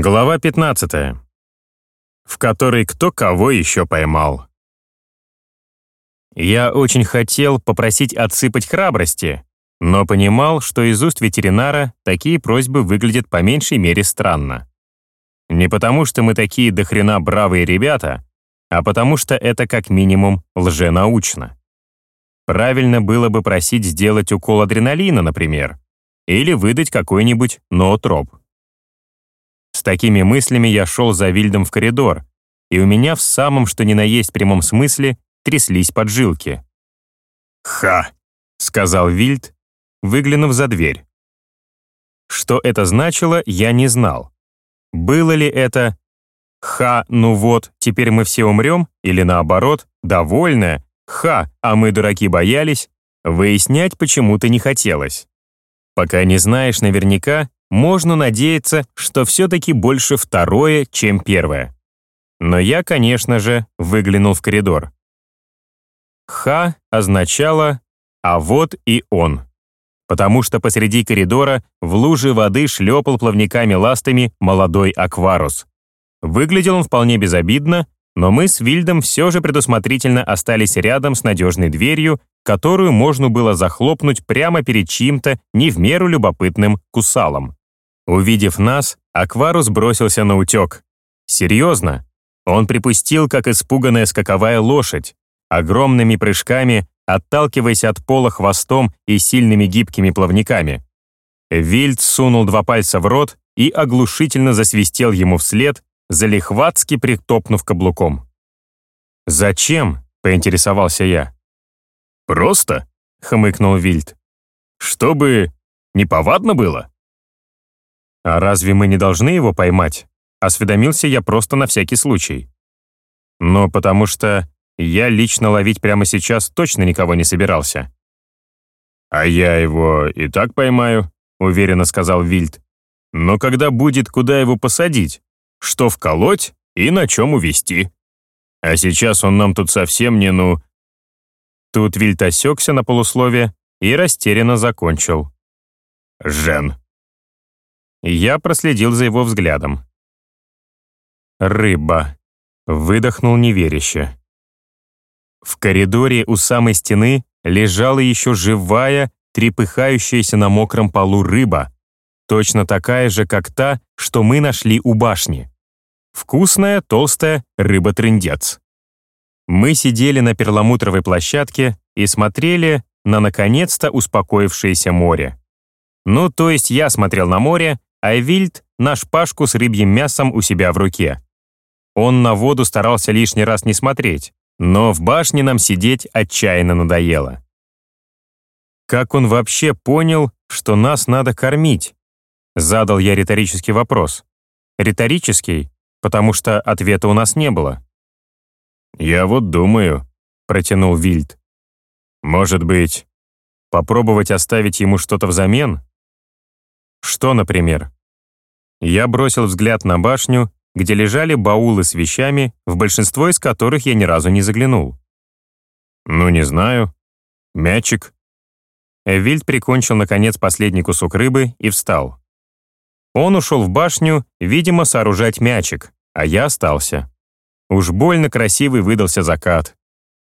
Глава 15. В которой кто кого еще поймал. Я очень хотел попросить отсыпать храбрости, но понимал, что из уст ветеринара такие просьбы выглядят по меньшей мере странно. Не потому, что мы такие дохрена бравые ребята, а потому что это как минимум лженаучно. Правильно было бы просить сделать укол адреналина, например, или выдать какой-нибудь ноотроп. Такими мыслями я шел за Вильдом в коридор, и у меня в самом что ни на есть прямом смысле тряслись поджилки. «Ха!» — сказал Вильд, выглянув за дверь. Что это значило, я не знал. Было ли это «Ха, ну вот, теперь мы все умрем» или наоборот, довольное «Ха, а мы, дураки, боялись», выяснять почему-то не хотелось. Пока не знаешь наверняка, можно надеяться, что все-таки больше второе, чем первое. Но я, конечно же, выглянул в коридор. «Ха» означало «а вот и он», потому что посреди коридора в луже воды шлепал плавниками-ластами молодой акварус. Выглядел он вполне безобидно, но мы с Вильдом все же предусмотрительно остались рядом с надежной дверью, которую можно было захлопнуть прямо перед чьим-то не в меру любопытным кусалом. Увидев нас, Акварус бросился на утек. Серьезно, он припустил, как испуганная скаковая лошадь, огромными прыжками, отталкиваясь от пола хвостом и сильными гибкими плавниками. Вильд сунул два пальца в рот и оглушительно засвистел ему вслед, залихватски притопнув каблуком. «Зачем?» — поинтересовался я. «Просто?» — хмыкнул Вильд. «Чтобы неповадно было?» «А разве мы не должны его поймать?» Осведомился я просто на всякий случай. Но потому что я лично ловить прямо сейчас точно никого не собирался. «А я его и так поймаю», — уверенно сказал Вильд. «Но когда будет, куда его посадить? что вколоть и на чем увести. А сейчас он нам тут совсем не ну...» Тут Вильт осекся на полусловие и растерянно закончил. «Жен». Я проследил за его взглядом. «Рыба», — выдохнул неверяще. В коридоре у самой стены лежала еще живая, трепыхающаяся на мокром полу рыба, точно такая же, как та, что мы нашли у башни. Вкусная, толстая рыба-трындец. Мы сидели на перламутровой площадке и смотрели на наконец-то успокоившееся море. Ну, то есть я смотрел на море, а Вильд — на шпажку с рыбьим мясом у себя в руке. Он на воду старался лишний раз не смотреть, но в башне нам сидеть отчаянно надоело. Как он вообще понял, что нас надо кормить? Задал я риторический вопрос. Риторический, потому что ответа у нас не было. «Я вот думаю», — протянул Вильд. «Может быть, попробовать оставить ему что-то взамен?» «Что, например?» Я бросил взгляд на башню, где лежали баулы с вещами, в большинство из которых я ни разу не заглянул. «Ну, не знаю. Мячик». Вильд прикончил, наконец, последний кусок рыбы и встал. Он ушел в башню, видимо, сооружать мячик, а я остался. Уж больно красивый выдался закат.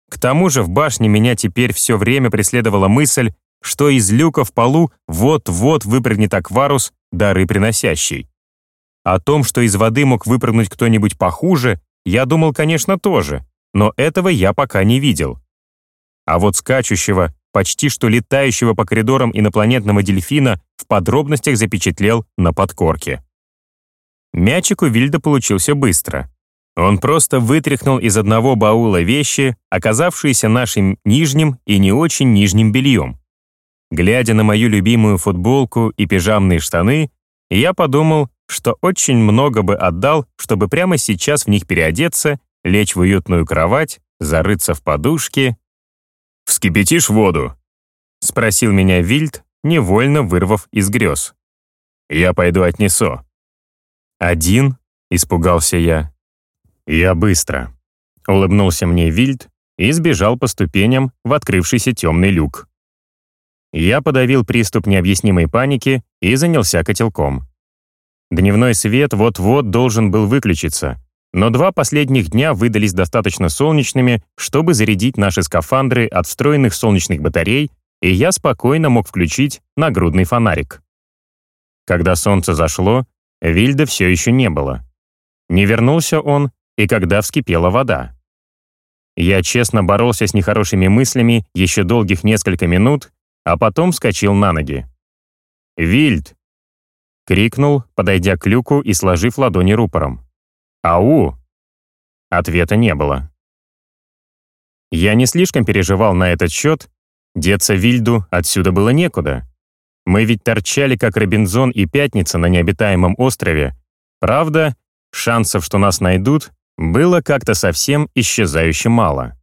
К тому же в башне меня теперь все время преследовала мысль, что из люка в полу вот-вот выпрыгнет акварус, дары приносящий. О том, что из воды мог выпрыгнуть кто-нибудь похуже, я думал, конечно, тоже, но этого я пока не видел. А вот скачущего, почти что летающего по коридорам инопланетного дельфина в подробностях запечатлел на подкорке. Мячик у Вильда получился быстро. Он просто вытряхнул из одного баула вещи, оказавшиеся нашим нижним и не очень нижним бельем. Глядя на мою любимую футболку и пижамные штаны, я подумал, что очень много бы отдал, чтобы прямо сейчас в них переодеться, лечь в уютную кровать, зарыться в подушки «Вскипятишь воду?» — спросил меня Вильд, невольно вырвав из грез. «Я пойду отнесу». «Один?» — испугался я. «Я быстро», — улыбнулся мне Вильд и сбежал по ступеням в открывшийся темный люк. Я подавил приступ необъяснимой паники и занялся котелком. Дневной свет вот-вот должен был выключиться, но два последних дня выдались достаточно солнечными, чтобы зарядить наши скафандры от встроенных солнечных батарей, и я спокойно мог включить нагрудный фонарик. Когда солнце зашло, Вильда все еще не было. Не вернулся он, и когда вскипела вода. Я честно боролся с нехорошими мыслями еще долгих несколько минут, а потом вскочил на ноги. «Вильд!» — крикнул, подойдя к люку и сложив ладони рупором. «Ау!» Ответа не было. Я не слишком переживал на этот счет, деться Вильду отсюда было некуда. Мы ведь торчали, как Робинзон и Пятница на необитаемом острове. Правда, шансов, что нас найдут, было как-то совсем исчезающе мало.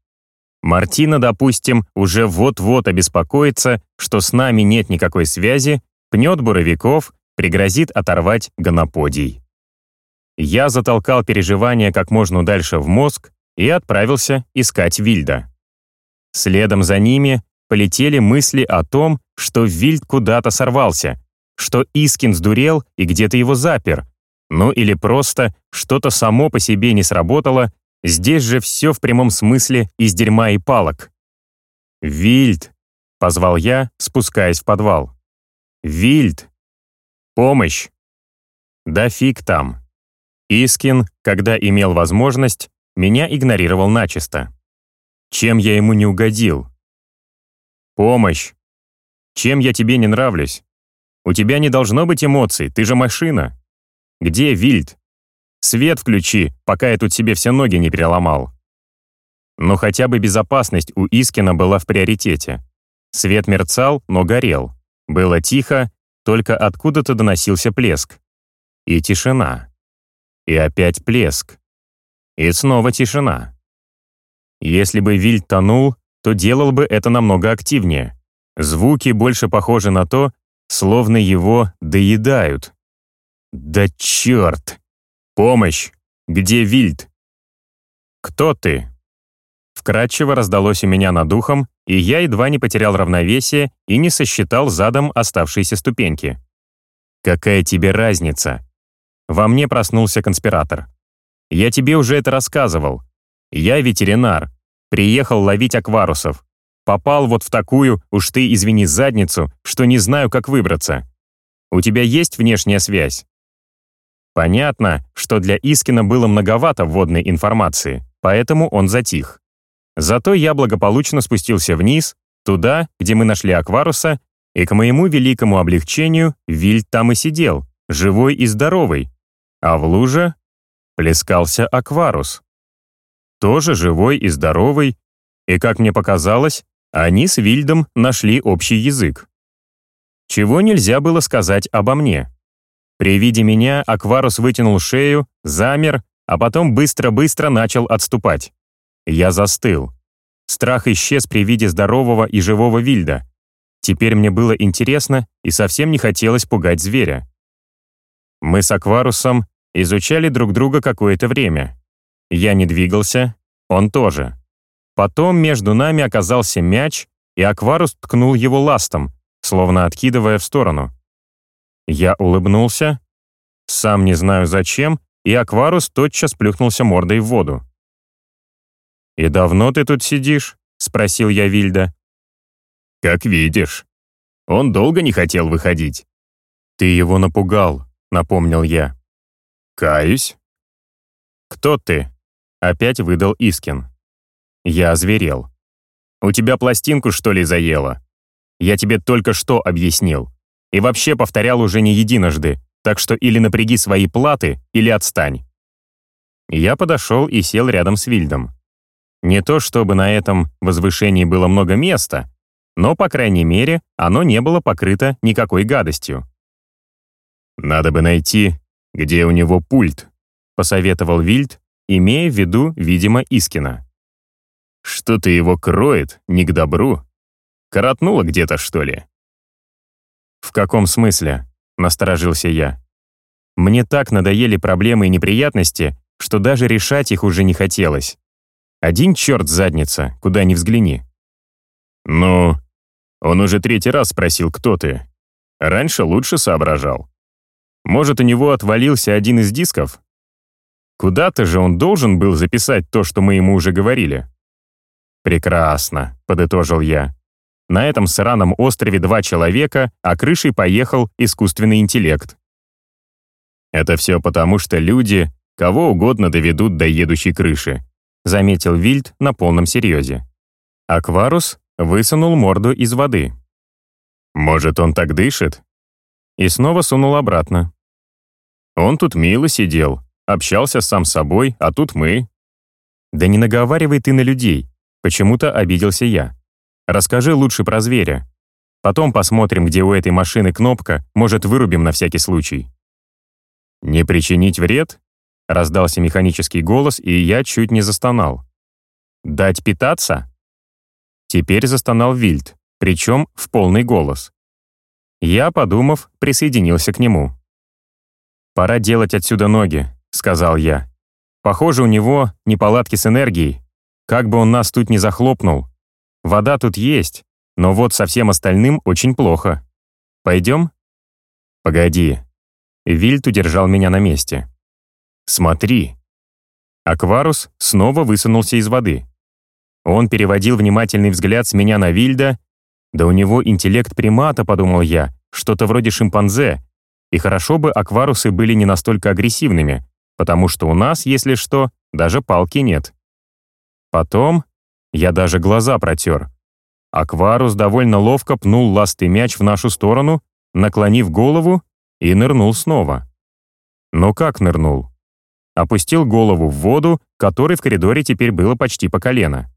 Мартина, допустим, уже вот-вот обеспокоится, что с нами нет никакой связи, пнет буровиков, пригрозит оторвать гоноподий. Я затолкал переживания как можно дальше в мозг и отправился искать Вильда. Следом за ними полетели мысли о том, что Вильд куда-то сорвался, что Искин сдурел и где-то его запер, ну или просто что-то само по себе не сработало, здесь же все в прямом смысле из дерьма и палок. «Вильд!» — позвал я, спускаясь в подвал. «Вильд! Помощь!» «Да фиг там!» Искин, когда имел возможность, меня игнорировал начисто. Чем я ему не угодил? Помощь. Чем я тебе не нравлюсь? У тебя не должно быть эмоций, ты же машина. Где Вильд? Свет включи, пока я тут себе все ноги не переломал. Но хотя бы безопасность у Искина была в приоритете. Свет мерцал, но горел. Было тихо, только откуда-то доносился плеск. И тишина. И опять плеск. И снова тишина. Если бы Вильд тонул, то делал бы это намного активнее. Звуки больше похожи на то, словно его доедают. Да черт! Помощь! Где Вильд? Кто ты? Вкратчиво раздалось у меня над ухом, и я едва не потерял равновесие и не сосчитал задом оставшиеся ступеньки. Какая тебе разница? Во мне проснулся конспиратор. Я тебе уже это рассказывал. Я ветеринар. Приехал ловить акварусов. Попал вот в такую, уж ты извини задницу, что не знаю, как выбраться. У тебя есть внешняя связь? Понятно, что для Искина было многовато вводной информации, поэтому он затих. Зато я благополучно спустился вниз, туда, где мы нашли Акваруса, и к моему великому облегчению Вильд там и сидел, живой и здоровый, а в луже плескался Акварус. Тоже живой и здоровый, и, как мне показалось, они с Вильдом нашли общий язык. Чего нельзя было сказать обо мне. При виде меня Акварус вытянул шею, замер, а потом быстро-быстро начал отступать. Я застыл. Страх исчез при виде здорового и живого Вильда. Теперь мне было интересно и совсем не хотелось пугать зверя. Мы с Акварусом изучали друг друга какое-то время. Я не двигался, он тоже. Потом между нами оказался мяч, и Акварус ткнул его ластом, словно откидывая в сторону. Я улыбнулся, сам не знаю зачем, и Акварус тотчас плюхнулся мордой в воду. «И давно ты тут сидишь?» — спросил я Вильда. «Как видишь. Он долго не хотел выходить». «Ты его напугал», — напомнил я. «Каюсь». «Кто ты?» — опять выдал Искин. Я озверел. «У тебя пластинку, что ли, заело? Я тебе только что объяснил. И вообще повторял уже не единожды, так что или напряги свои платы, или отстань». Я подошел и сел рядом с Вильдом. Не то чтобы на этом возвышении было много места, но, по крайней мере, оно не было покрыто никакой гадостью. «Надо бы найти, где у него пульт», — посоветовал Вильд, имея в виду, видимо, Искина. «Что-то его кроет, не к добру. Коротнуло где-то, что ли?» «В каком смысле?» — насторожился я. «Мне так надоели проблемы и неприятности, что даже решать их уже не хотелось. Один черт задница, куда ни взгляни. Ну, он уже третий раз спросил, кто ты. Раньше лучше соображал. Может, у него отвалился один из дисков? Куда-то же он должен был записать то, что мы ему уже говорили. «Прекрасно», — подытожил я. На этом сраном острове два человека, а крышей поехал искусственный интеллект. «Это все потому, что люди кого угодно доведут до едущей крыши», заметил Вильд на полном серьезе. Акварус высунул морду из воды. «Может, он так дышит?» И снова сунул обратно. «Он тут мило сидел, общался сам с собой, а тут мы». «Да не наговаривай ты на людей», почему-то обиделся я. «Расскажи лучше про зверя. Потом посмотрим, где у этой машины кнопка, может, вырубим на всякий случай». «Не причинить вред?» — раздался механический голос, и я чуть не застонал. «Дать питаться?» Теперь застонал Вильд, причем в полный голос. Я, подумав, присоединился к нему. «Пора делать отсюда ноги», — сказал я. «Похоже, у него неполадки с энергией. Как бы он нас тут не захлопнул. Вода тут есть, но вот со всем остальным очень плохо. Пойдем?» «Погоди». Вильд удержал меня на месте. «Смотри». Акварус снова высунулся из воды. Он переводил внимательный взгляд с меня на Вильда. Да у него интеллект примата, подумал я, что-то вроде шимпанзе. И хорошо бы акварусы были не настолько агрессивными, потому что у нас, если что, даже палки нет. Потом я даже глаза протер. Акварус довольно ловко пнул ластый мяч в нашу сторону, наклонив голову и нырнул снова. Но как нырнул? Опустил голову в воду, которой в коридоре теперь было почти по колено.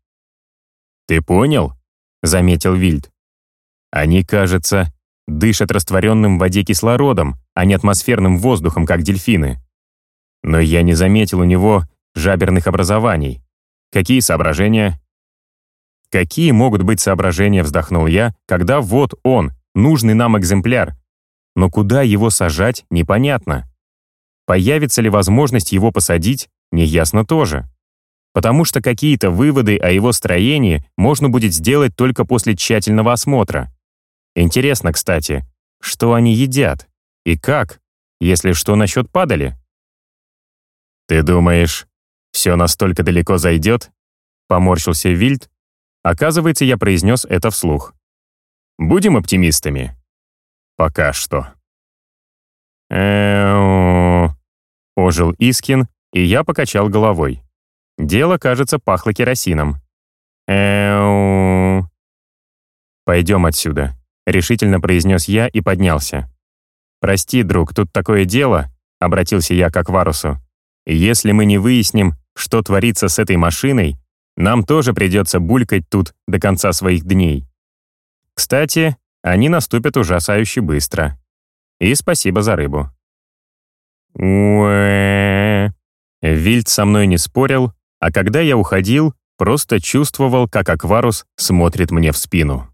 «Ты понял?» — заметил Вильд. «Они, кажется, дышат растворенным в воде кислородом, а не атмосферным воздухом, как дельфины. Но я не заметил у него жаберных образований. Какие соображения?» «Какие могут быть соображения?» — вздохнул я, когда вот он, нужный нам экземпляр. Но куда его сажать, непонятно. Появится ли возможность его посадить, неясно тоже потому что какие-то выводы о его строении можно будет сделать только после тщательного осмотра. Интересно, кстати, что они едят и как, если что насчет падали? «Ты думаешь, все настолько далеко зайдет?» Поморщился Вильд. Оказывается, я произнес это вслух. «Будем оптимистами?» «Пока что». Ожил Искин, и я покачал головой. Дело, кажется, пахло керосином. «Пойдем отсюда», — решительно произнес я и поднялся. «Прости, друг, тут такое дело», — обратился я к Акварусу. «Если мы не выясним, что творится с этой машиной, нам тоже придется булькать тут до конца своих дней. Кстати, они наступят ужасающе быстро. И спасибо за рыбу». Уэ. Вильд со мной не спорил, а когда я уходил, просто чувствовал, как акварус смотрит мне в спину.